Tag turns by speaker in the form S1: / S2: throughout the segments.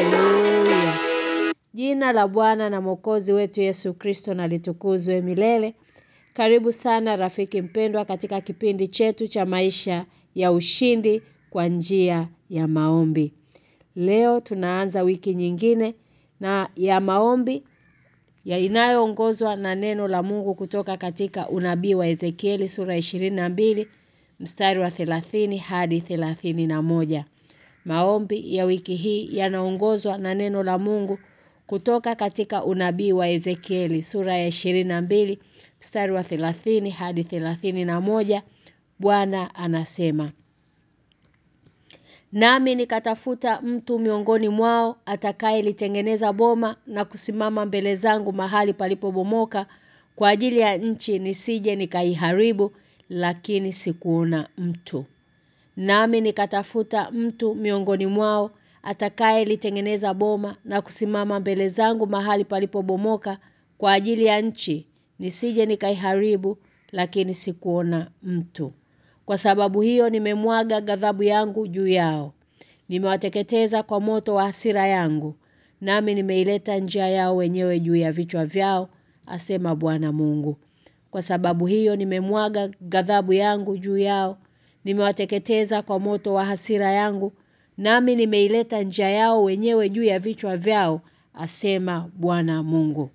S1: Haleluya. Jina la Bwana na Mwokozi wetu Yesu Kristo na litukuzwe milele. Karibu sana rafiki mpendwa katika kipindi chetu cha maisha ya ushindi kwa njia ya maombi. Leo tunaanza wiki nyingine na ya maombi ya inayoongozwa na neno la Mungu kutoka katika unabii wa Ezekieli sura 22 mstari wa 30 hadi 31. Maombi ya wiki hii yanaongozwa na neno la Mungu kutoka katika unabii wa Ezekieli sura ya 22 mstari wa 30 hadi 31. Bwana anasema Nami nikatafuta mtu miongoni mwao atakayelitengeneza boma na kusimama mbele zangu mahali palipobomoka kwa ajili ya nchi nisije nikaiharibu lakini sikuona mtu. Nami nikatafuta mtu miongoni mwao atakaye litengeneza boma na kusimama mbele zangu mahali palipobomoka kwa ajili ya nchi nisije nikaiharibu lakini sikuona mtu. Kwa sababu hiyo nimemwaga ghadhabu yangu juu yao. Nimewateketeza kwa moto wa hasira yangu, nami nimeileta njia yao wenyewe juu ya vichwa vyao, asema Bwana Mungu. Kwa sababu hiyo nimemwaga ghadhabu yangu juu yao, nimewateketeza kwa moto wa hasira yangu, nami nimeileta njia yao wenyewe juu ya vichwa vyao, asema Bwana Mungu.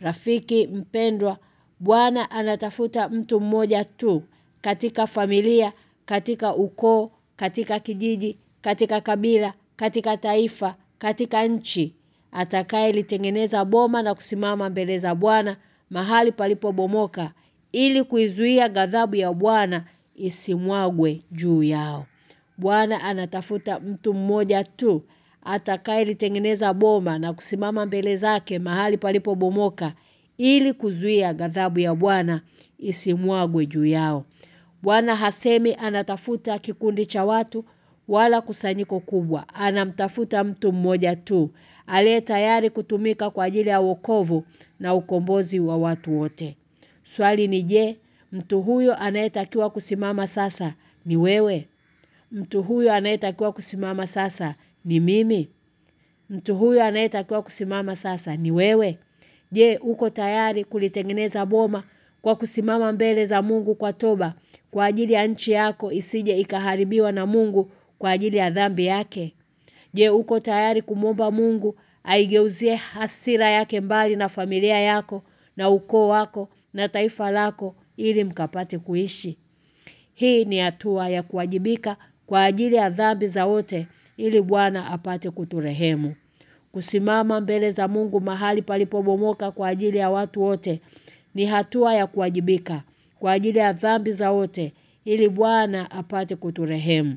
S1: Rafiki mpendwa, Bwana anatafuta mtu mmoja tu katika familia, katika ukoo, katika kijiji, katika kabila, katika taifa, katika nchi atakayelitengeneza boma na kusimama mbele za Bwana mahali palipobomoka ili kuizuia ghadhabu ya Bwana isimwagwe juu yao. Bwana anatafuta mtu mmoja tu atakayelitengeneza boma na kusimama mbele zake mahali palipobomoka ili kuzuia ghadhabu ya Bwana isimwagwe juu yao. Bwana hasemi anatafuta kikundi cha watu wala kusanyiko kubwa. Anamtafuta mtu mmoja tu aliye tayari kutumika kwa ajili ya wokovu na ukombozi wa watu wote. Swali ni je, mtu huyo anayetakiwa kusimama sasa ni wewe? Mtu huyo anayetakiwa kusimama sasa ni mimi? Mtu huyo anayetakiwa kusimama sasa ni wewe? Je, uko tayari kulitengeneza boma kwa kusimama mbele za Mungu kwa toba kwa ajili ya nchi yako isije ikaharibiwa na Mungu kwa ajili ya dhambi yake? Je, uko tayari kumwomba Mungu aigeuzie hasira yake mbali na familia yako na ukoo wako na taifa lako ili mkapate kuishi? Hii ni hatua ya kuwajibika kwa ajili ya dhambi za wote ili Bwana apate kuturehemu. Kusimama mbele za Mungu mahali palipobomoka kwa ajili ya watu wote ni hatua ya kuwajibika kwa ajili ya dhambi za wote ili Bwana apate kuturehemu.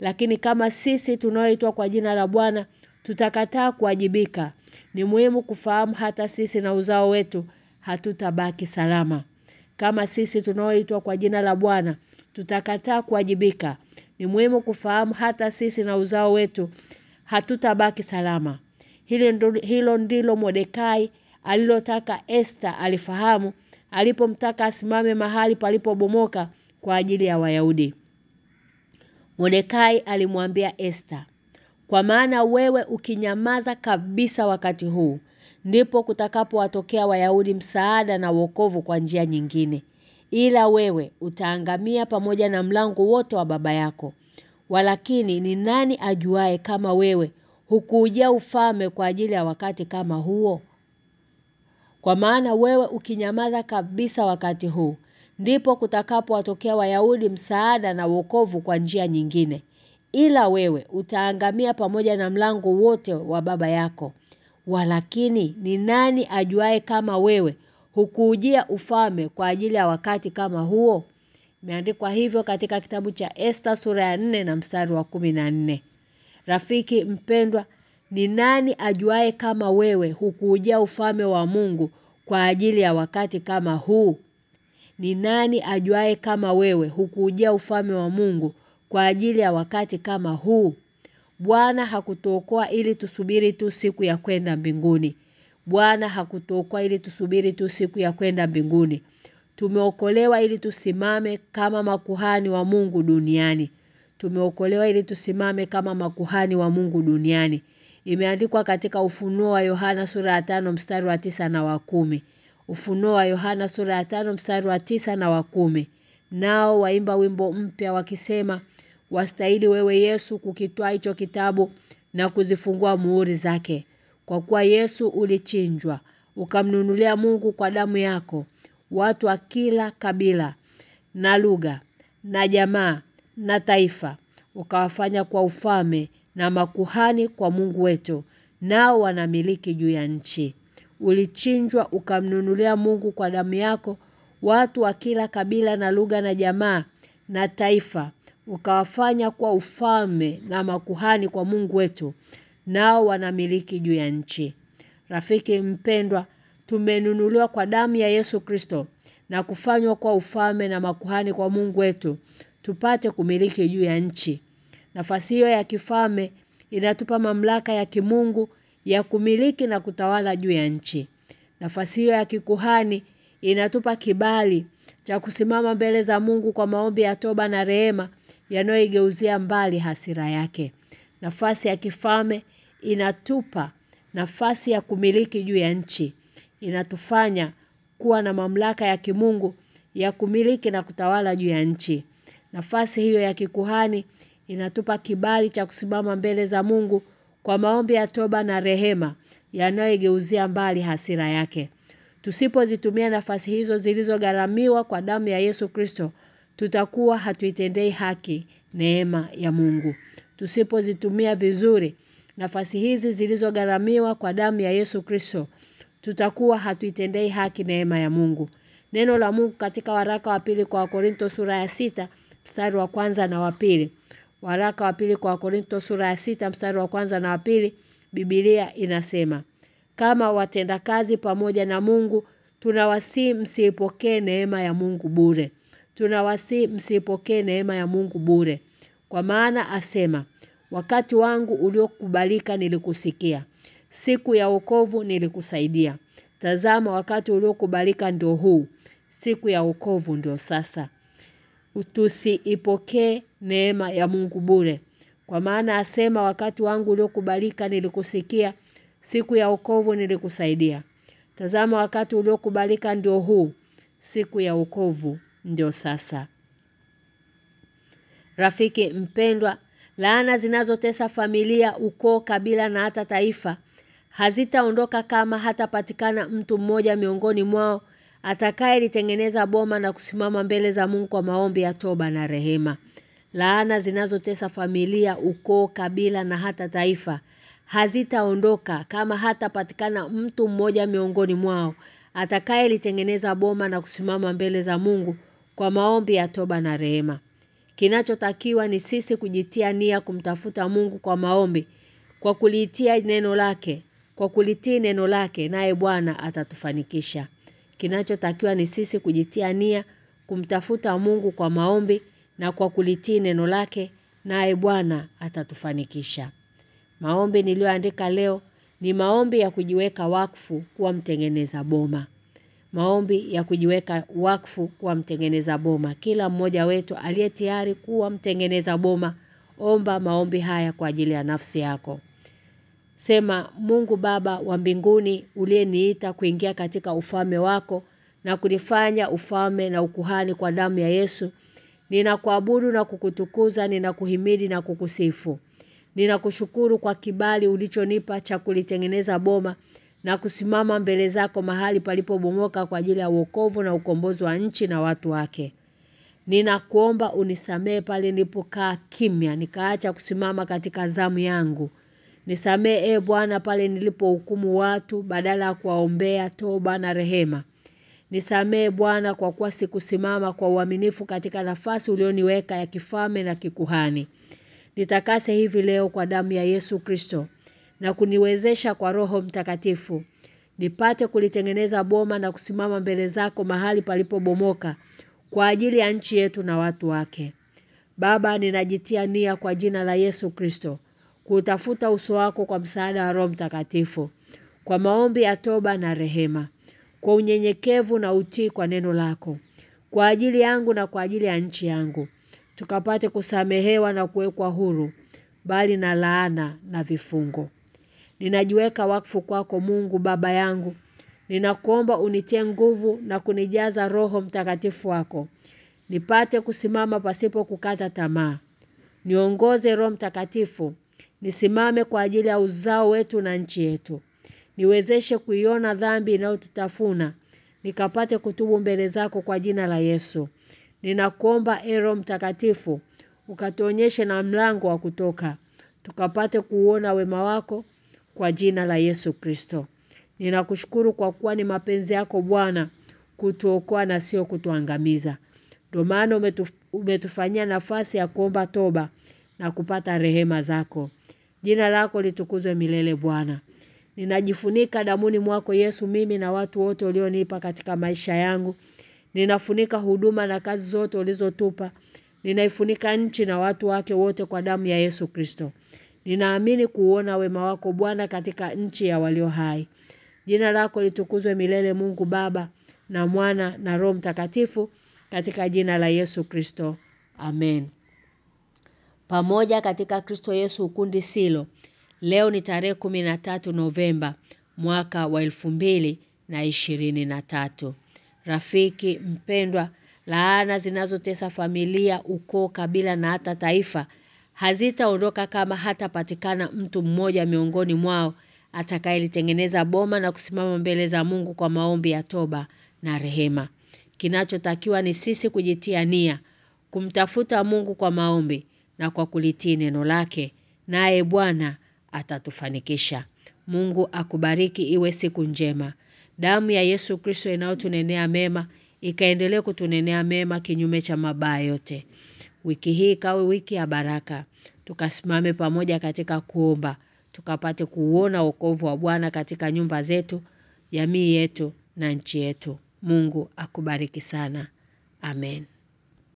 S1: Lakini kama sisi tunaoitwa kwa jina la Bwana tutakataa kuwajibika, ni muhimu kufahamu hata sisi na uzao wetu hatutabaki salama. Kama sisi tunaoitwa kwa jina la Bwana tutakataa kuwajibika, ni muhimu kufahamu hata sisi na uzao wetu hatutabaki salama. Hilo ndilo, hilo ndilo Mordekai alilotaka Esther alifahamu alipomtaka asimame mahali palipobomoka kwa ajili ya Wayahudi. Mordekai alimwambia Esther, "Kwa maana wewe ukinyamaza kabisa wakati huu, ndipo kutakapowatokea Wayahudi msaada na wokovu kwa njia nyingine. Ila wewe utaangamia pamoja na mlango wote wa baba yako. Walakini ni nani ajuae kama wewe hukuja ufame kwa ajili ya wakati kama huo? Kwa maana wewe ukinyamaza kabisa wakati huu, ndipo kutakapowatokea Wayahudi msaada na wokovu kwa njia nyingine. Ila wewe utaangamia pamoja na mlango wote wa baba yako. Walakini ni nani ajuae kama wewe hukujia ufame kwa ajili ya wakati kama huo? Imeandikwa hivyo katika kitabu cha Esther sura ya nne na mstari wa 14. Rafiki mpendwa, ni nani ajuae kama wewe hukujia ufame wa Mungu kwa ajili ya wakati kama huu? Ni nani ajuae kama wewe hukujia ufame wa Mungu kwa ajili ya wakati kama huu? Bwana hakutuokoa ili tusubiri tu siku ya kwenda mbinguni. Bwana hakutuokoa ili tusubiri tu siku ya kwenda mbinguni. Tumeokolewa ili tusimame kama makuhani wa Mungu duniani. Tumeokolewa ili tusimame kama makuhani wa Mungu duniani. Imeandikwa katika Ufunuo wa Yohana sura ya 5 mstari wa tisa na wa kumi. Ufunuo wa Yohana sura ya 5 mstari wa tisa na wa kumi. Nao waimba wimbo mpya wakisema wastahili wewe Yesu kukitwaa hicho kitabu na kuzifungua muhuri zake. Kwa kuwa Yesu ulichinjwa ukamnunulia Mungu kwa damu yako watu wa kila kabila na lugha na jamaa na taifa ukawafanya kwa ufalme na makuhani kwa Mungu wetu nao wanamiliki juu ya nchi. Ulichinjwa ukamnunulia Mungu kwa damu yako watu wa kila kabila na lugha na jamaa na taifa ukawafanya kwa ufalme na makuhani kwa Mungu wetu nao wanamiliki juu ya nchi. Rafiki mpendwa tumenunuliwa kwa damu ya Yesu Kristo na kufanywa kwa ufalme na makuhani kwa Mungu wetu tupate kumiliki juu ya nchi. Nafasi hiyo ya kifalme inatupa mamlaka ya kimungu ya kumiliki na kutawala juu ya nchi. Nafasi hiyo ya kikuhani inatupa kibali cha kusimama mbele za Mungu kwa maombi ya toba na rehema yanayoigeuzia mbali hasira yake. Nafasi ya kifame inatupa nafasi ya kumiliki juu ya nchi. Inatufanya kuwa na mamlaka ya kimungu ya kumiliki na kutawala juu ya nchi. Nafasi hiyo ya kikuhani inatupa kibali cha kusimama mbele za Mungu kwa maombi ya toba na rehema yanayoigeuzia mbali hasira yake. Tusipozitumia nafasi hizo zilizogharamiwa kwa damu ya Yesu Kristo, tutakuwa hatuitendei haki neema ya Mungu. Tusipozitumia vizuri nafasi hizi zilizogharamiwa kwa damu ya Yesu Kristo, tutakuwa hatuitendei haki neema ya Mungu. Neno la Mungu katika waraka wa pili kwa Korinto sura ya sita mstari wa kwanza na wa pili. Waraka wa pili kwa Korinto sura ya sita mstari wa kwanza na wa pili, Biblia inasema kama watendakazi pamoja na Mungu tunawasi msipokee neema ya Mungu bure. Tunawasi msipokee neema ya Mungu bure. Kwa maana asema wakati wangu uliokubalika nilikusikia. Siku ya wokovu nilikusaidia. Tazama wakati uliokubalika ndio huu. Siku ya wokovu ndio sasa. Tusiipokee neema ya Mungu bure. Kwa maana asema wakati wangu uliokubalika nilikusikia siku ya ukovu nilikusaidia. Tazama wakati uliokubalika ndio huu, siku ya ukovu ndio sasa. Rafiki mpendwa, laana zinazotesa familia, ukoo, kabila na hata taifa hazitaondoka kama hatapatikana mtu mmoja miongoni mwao atakayelitengeneza boma na kusimama mbele za Mungu kwa maombi ya toba na rehema. Laana zinazotesa familia, ukoo, kabila na hata taifa hazitaondoka kama hatapatikana mtu mmoja miongoni mwao atakayelitengeneza boma na kusimama mbele za Mungu kwa maombi ya toba na rehema. Kinachotakiwa ni sisi kujitia nia kumtafuta Mungu kwa maombi kwa kulitia neno lake, kwa kulitii neno lake naye Bwana atatufanikisha. Kinachotakiwa ni sisi kujitia nia kumtafuta Mungu kwa maombi na kwa kulitii neno lake naye Bwana atatufanikisha. Maombi niliyoandika leo ni maombi ya kujiweka wakfu kuwa mtengeneza boma. Maombi ya kujiweka wakfu kuwa mtengeneza boma. Kila mmoja wetu aliye tayari kuwa mtengeneza boma, omba maombi haya kwa ajili ya nafsi yako. Sema Mungu Baba wa mbinguni uliyeniita kuingia katika ufalme wako na kunifanya ufalme na ukuhani kwa damu ya Yesu. Ninakuabudu na kukutukuza, ninakuhimidi na kukusifu. Ninakushukuru kwa kibali ulichonipa cha kulitengeneza boma na kusimama mbele zako mahali palipobomoka kwa ajili ya wokovu na ukombozi wa nchi na watu wake. Ninakuomba unisamee pale nilipokaa kimya nikaacha kusimama katika zamu yangu. Nisamee e Bwana pale nilipohukumu watu badala ya kuwaombea toba na rehema. Nisamee Bwana kwa kuwa sikusimama kwa uaminifu katika nafasi ulioniweka ya kifalme na kikuhani. Nitakase hivi leo kwa damu ya Yesu Kristo na kuniwezesha kwa roho mtakatifu. Nipate kulitengeneza boma na kusimama mbele zako mahali palipobomoka kwa ajili ya nchi yetu na watu wake. Baba ninajitia nia kwa jina la Yesu Kristo kutafuta uso wako kwa msaada wa Roho Mtakatifu kwa maombi ya toba na rehema kwa unyenyekevu na utii kwa neno lako kwa ajili yangu na kwa ajili ya nchi yangu tukapate kusamehewa na kuwekwa huru bali na laana na vifungo Ninajiweka wakfu kwako Mungu baba yangu. Ninakuomba unitie nguvu na kunijaza roho mtakatifu wako. Nipate kusimama pasipo kukata tamaa. Niongoze roho mtakatifu. Nisimame kwa ajili ya uzao wetu na nchi yetu. Niwezeshe kuiona dhambi inayotutafuna. Nikapate kutubu mbele zako kwa jina la Yesu. Ninakuomba ero mtakatifu. Ukatuonyeshe na mlango wa kutoka. Tukapate kuona wema wako kwa jina la Yesu Kristo. Ninakushukuru kwa kuwa ni mapenzi yako Bwana kutuokoa na sio kutuangamiza. Ndio maana umetuf, umetufanyia nafasi ya kuomba toba na kupata rehema zako. Jina lako litukuzwe milele Bwana. Ninajifunika damuni mwako Yesu mimi na watu wote ulionipa katika maisha yangu. Ninafunika huduma na kazi zote ulizotupa. Ninaifunika nchi na watu wake wote kwa damu ya Yesu Kristo. Ninaamini kuona wema wako Bwana katika nchi ya walio hai. Jina lako litukuzwe milele Mungu Baba na Mwana na Roho Mtakatifu katika jina la Yesu Kristo. Amen. Pamoja katika Kristo Yesu ukundi silo. Leo ni tarehe 13 Novemba mwaka wa na tatu. Rafiki mpendwa, laana zinazotesa familia, ukoo, kabila na hata taifa hazitaondoka kama hatapatikana mtu mmoja miongoni mwao atakayelitengeneza boma na kusimama mbele za Mungu kwa maombi ya toba na rehema. Kinachotakiwa ni sisi kujitia nia, kumtafuta Mungu kwa maombi na kwa kulitii neno lake, naye Bwana atatufanikisha. Mungu akubariki iwe siku njema. Damu ya Yesu Kristo inayotunenea mema ikaendelee kutunenea mema kinyume cha mabaya yote. Wiki hii kawe wiki ya baraka. Tukasimame pamoja katika kuomba. Tukapate kuona wokovu wa Bwana katika nyumba zetu, jamii yetu na nchi yetu. Mungu akubariki sana. Amen.